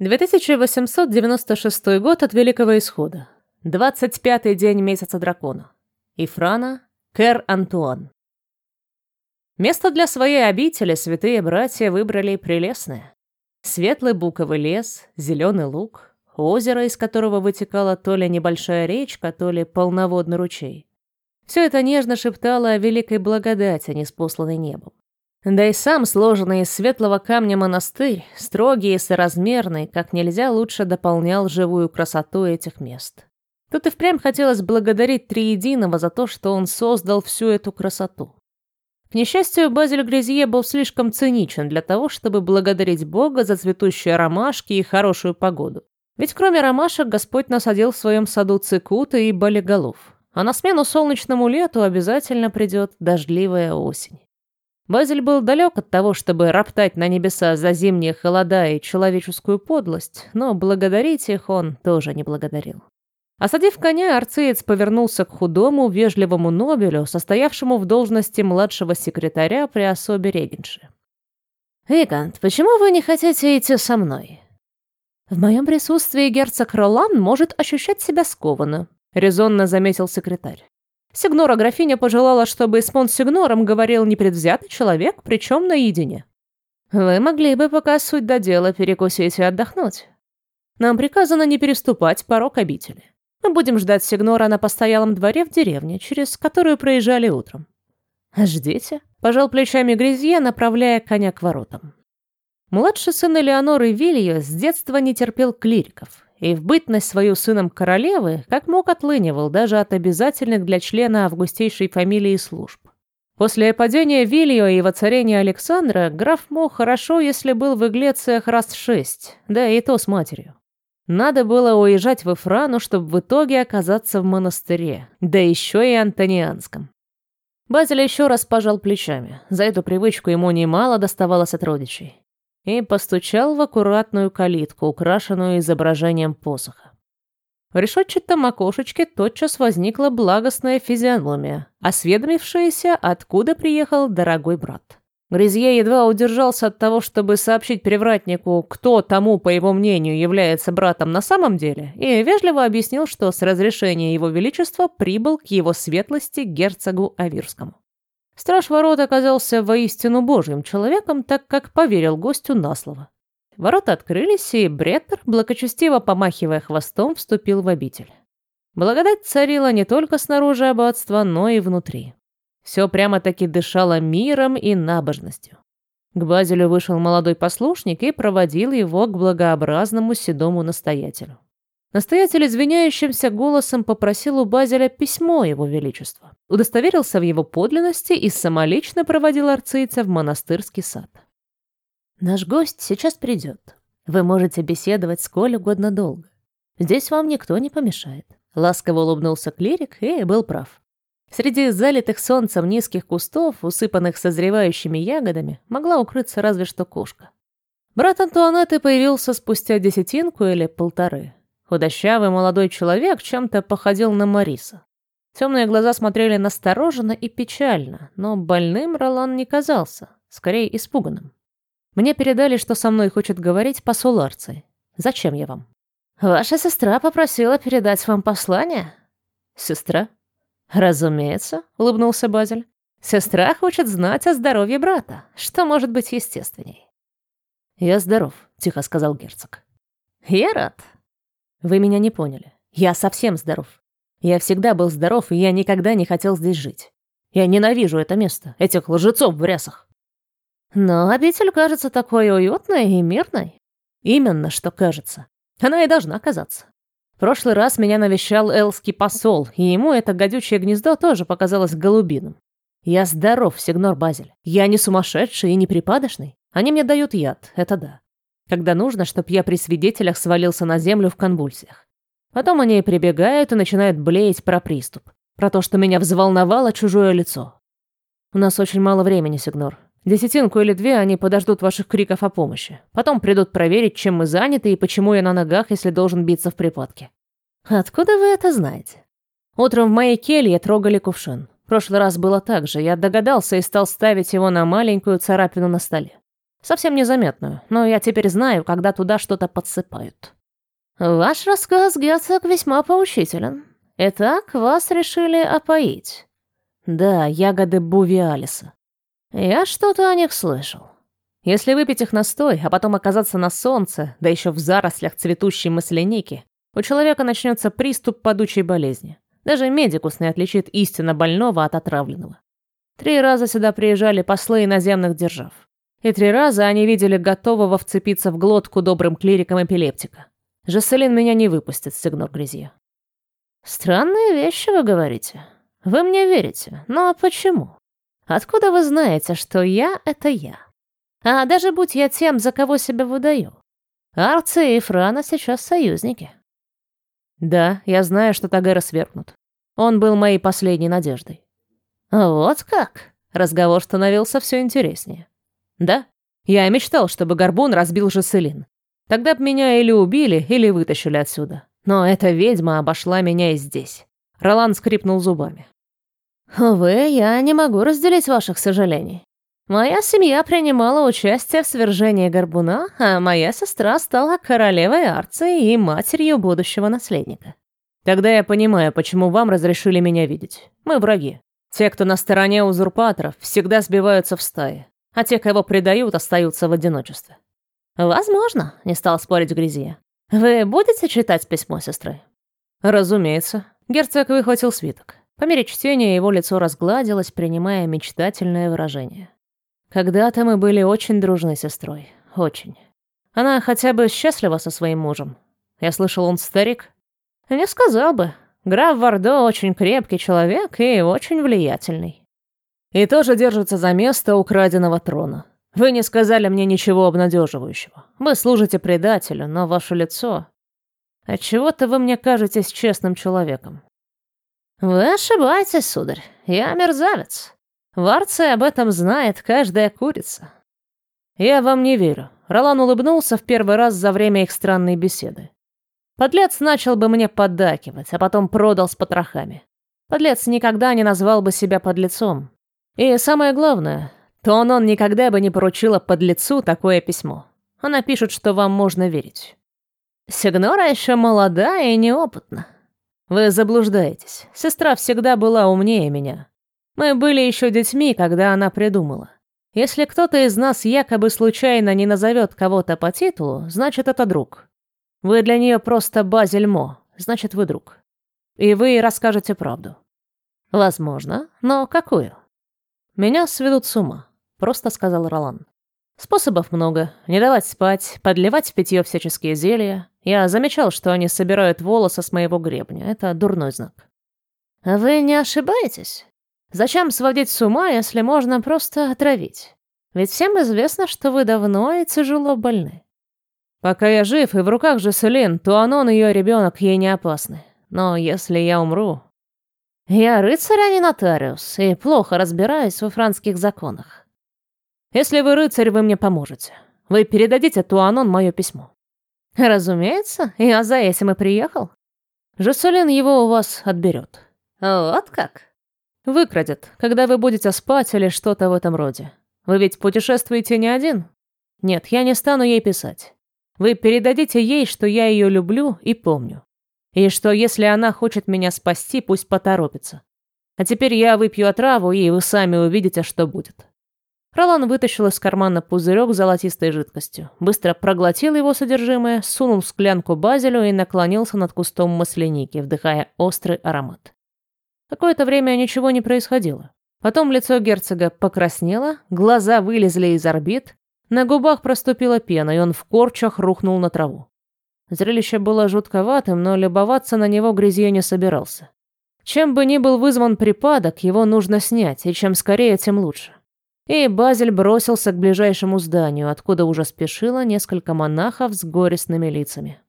2896 год от Великого Исхода. 25-й день месяца дракона. Ифрана, Кэр Антуан. Место для своей обители святые братья выбрали прелестное. Светлый буковый лес, зеленый луг, озеро, из которого вытекала то ли небольшая речка, то ли полноводный ручей. Все это нежно шептало о великой благодати, неспосланной небом. Да и сам сложенный из светлого камня монастырь, строгий и соразмерный, как нельзя лучше дополнял живую красоту этих мест. Тут и впрямь хотелось благодарить Триединого за то, что он создал всю эту красоту. К несчастью, Базиль Грязье был слишком циничен для того, чтобы благодарить Бога за цветущие ромашки и хорошую погоду. Ведь кроме ромашек Господь насадил в своем саду цикуты и болиголов. А на смену солнечному лету обязательно придет дождливая осень. Базель был далек от того, чтобы роптать на небеса за зимние холода и человеческую подлость, но благодарить их он тоже не благодарил. Осадив коня, арцеец повернулся к худому, вежливому Нобелю, состоявшему в должности младшего секретаря при особе регенши. «Викант, почему вы не хотите идти со мной?» «В моем присутствии герцог Ролан может ощущать себя скованно», — резонно заметил секретарь. Сигнора графиня пожелала, чтобы с Монсигнором говорил непредвзятый человек, причем наедине. Вы могли бы, пока суть до дела, перекусить и отдохнуть. Нам приказано не переступать порог обители. Мы будем ждать Сигнора на постоялом дворе в деревне, через которую проезжали утром. Ждите, пожал плечами Грязье, направляя коня к воротам. Младший сын Элеоноры Вильо с детства не терпел клириков и в бытность свою сыном королевы, как мог отлынивал даже от обязательных для члена августейшей фамилии служб. После падения Вильо и воцарения Александра граф мог хорошо, если был в Иглециях раз шесть, да и то с матерью. Надо было уезжать в Эфрану, чтобы в итоге оказаться в монастыре, да еще и антонианском. Базиль еще раз пожал плечами. За эту привычку ему немало доставалось от родичей и постучал в аккуратную калитку, украшенную изображением посоха. В решетчатом окошечке тотчас возникла благостная физиономия, осведомившаяся, откуда приехал дорогой брат. Грязье едва удержался от того, чтобы сообщить привратнику, кто тому, по его мнению, является братом на самом деле, и вежливо объяснил, что с разрешения его величества прибыл к его светлости герцогу Авирскому. Страж ворот оказался воистину божьим человеком, так как поверил гостю на слово. Ворота открылись, и Бреттер, благочестиво помахивая хвостом, вступил в обитель. Благодать царила не только снаружи аббатства, но и внутри. Все прямо-таки дышало миром и набожностью. К Базилю вышел молодой послушник и проводил его к благообразному седому настоятелю. Настоятель извиняющимся голосом попросил у Базеля письмо его величества, удостоверился в его подлинности и самолично проводил арцийца в монастырский сад. «Наш гость сейчас придет. Вы можете беседовать сколь угодно долго. Здесь вам никто не помешает». Ласково улыбнулся клирик и был прав. Среди залитых солнцем низких кустов, усыпанных созревающими ягодами, могла укрыться разве что кошка. Брат Антуанетты появился спустя десятинку или полторы. Худощавый молодой человек чем-то походил на Мариса. Темные глаза смотрели настороженно и печально, но больным Ролан не казался, скорее испуганным. Мне передали, что со мной хочет говорить посол Арции. Зачем я вам? Ваша сестра попросила передать вам послание? Сестра? Разумеется, улыбнулся Базель. Сестра хочет знать о здоровье брата. Что может быть естественней? Я здоров, тихо сказал герцог. Я рад, вы меня не поняли. Я совсем здоров. Я всегда был здоров, и я никогда не хотел здесь жить. Я ненавижу это место, этих лжецов в рясах. Но обитель кажется такой уютной и мирной. Именно что кажется. Она и должна казаться. В прошлый раз меня навещал элский посол, и ему это гадючее гнездо тоже показалось голубиным. Я здоров, Сигнор Базель. Я не сумасшедший и не припадочный. Они мне дают яд, это да когда нужно, чтоб я при свидетелях свалился на землю в конвульсиях. Потом они прибегают и начинают блеять про приступ, про то, что меня взволновало чужое лицо. У нас очень мало времени, Сигнор. Десятинку или две они подождут ваших криков о помощи. Потом придут проверить, чем мы заняты и почему я на ногах, если должен биться в припадке. Откуда вы это знаете? Утром в моей келье трогали кувшин. В прошлый раз было так же. Я догадался и стал ставить его на маленькую царапину на столе. Совсем незаметную, но я теперь знаю, когда туда что-то подсыпают. Ваш рассказ, герцог, весьма поучителен. Итак, вас решили опоить. Да, ягоды бувиалиса. Я что-то о них слышал. Если выпить их настой, а потом оказаться на солнце, да еще в зарослях цветущей масляники, у человека начнется приступ падучей болезни. Даже медикус не отличит истинно больного от отравленного. Три раза сюда приезжали послы иноземных держав. И три раза они видели готового вцепиться в глотку добрым клирикам эпилептика. Жаселин меня не выпустит, сигнор Грязье. Странные вещи вы говорите. Вы мне верите, но почему? Откуда вы знаете, что я — это я? А даже будь я тем, за кого себя выдаю. Арция и Франа сейчас союзники. Да, я знаю, что Тагера свергнут. Он был моей последней надеждой. Вот как? Разговор становился все интереснее. Да, я мечтал, чтобы Горбун разбил Жаселин. Тогда б меня или убили, или вытащили отсюда. Но эта ведьма обошла меня и здесь. Ролан скрипнул зубами. Увы, я не могу разделить ваших сожалений. Моя семья принимала участие в свержении Горбуна, а моя сестра стала королевой Арции и матерью будущего наследника. Тогда я понимаю, почему вам разрешили меня видеть. Мы враги. Те, кто на стороне узурпаторов, всегда сбиваются в стаи, а те, кого предают, остаются в одиночестве. Возможно, не стал спорить Грязье. Вы будете читать письмо сестры? Разумеется. Герцог выхватил свиток. По мере чтения его лицо разгладилось, принимая мечтательное выражение. Когда-то мы были очень дружной сестрой. Очень. Она хотя бы счастлива со своим мужем. Я слышал, он старик. Не сказал бы. Граф Вардо очень крепкий человек и очень влиятельный. И тоже держится за место украденного трона. Вы не сказали мне ничего обнадеживающего. Вы служите предателю, но ваше лицо... Отчего-то вы мне кажетесь честным человеком. Вы ошибаетесь, сударь. Я мерзавец. В Арце об этом знает каждая курица. Я вам не верю. Ролан улыбнулся в первый раз за время их странной беседы. Подлец начал бы мне поддакивать, а потом продал с потрохами. Подлец никогда не назвал бы себя подлецом. И самое главное, то он, он никогда бы не поручила подлецу такое письмо. Она пишет, что вам можно верить. Сигнора еще молода и неопытна. Вы заблуждаетесь. Сестра всегда была умнее меня. Мы были еще детьми, когда она придумала. Если кто-то из нас якобы случайно не назовет кого-то по титулу, значит, это друг. Вы для нее просто Базельмо, значит, вы друг. И вы расскажете правду. Возможно, но какую? Меня сведут с ума, просто сказал Ролан. Способов много. Не давать спать, подливать в питье всяческие зелья. Я замечал, что они собирают волосы с моего гребня. Это дурной знак. Вы не ошибаетесь? Зачем сводить с ума, если можно просто отравить? Ведь всем известно, что вы давно и тяжело больны. Пока я жив и в руках Жеселин, то Анон и ее ребенок ей не опасны. Но если я умру... Я рыцарь, а не нотариус, и плохо разбираюсь во французских законах. Если вы рыцарь, вы мне поможете. Вы передадите Туанон мое письмо. Разумеется, я за этим и приехал. Жеселин его у вас отберет. Вот как? Выкрадет, когда вы будете спать или что-то в этом роде. Вы ведь путешествуете не один? Нет, я не стану ей писать. Вы передадите ей, что я ее люблю и помню. И что если она хочет меня спасти, пусть поторопится. А теперь я выпью отраву, и вы сами увидите, что будет. Ролан вытащил из кармана пузырек с золотистой жидкостью, быстро проглотил его содержимое, сунул в склянку базилю и наклонился над кустом масляники, вдыхая острый аромат. Какое-то время ничего не происходило. Потом лицо герцога покраснело, глаза вылезли из орбит, на губах проступила пена, и он в корчах рухнул на траву. Зрелище было жутковатым, но любоваться на него Грязье не собирался. Чем бы ни был вызван припадок, его нужно снять, и чем скорее, тем лучше. И Базель бросился к ближайшему зданию, откуда уже спешило несколько монахов с горестными лицами.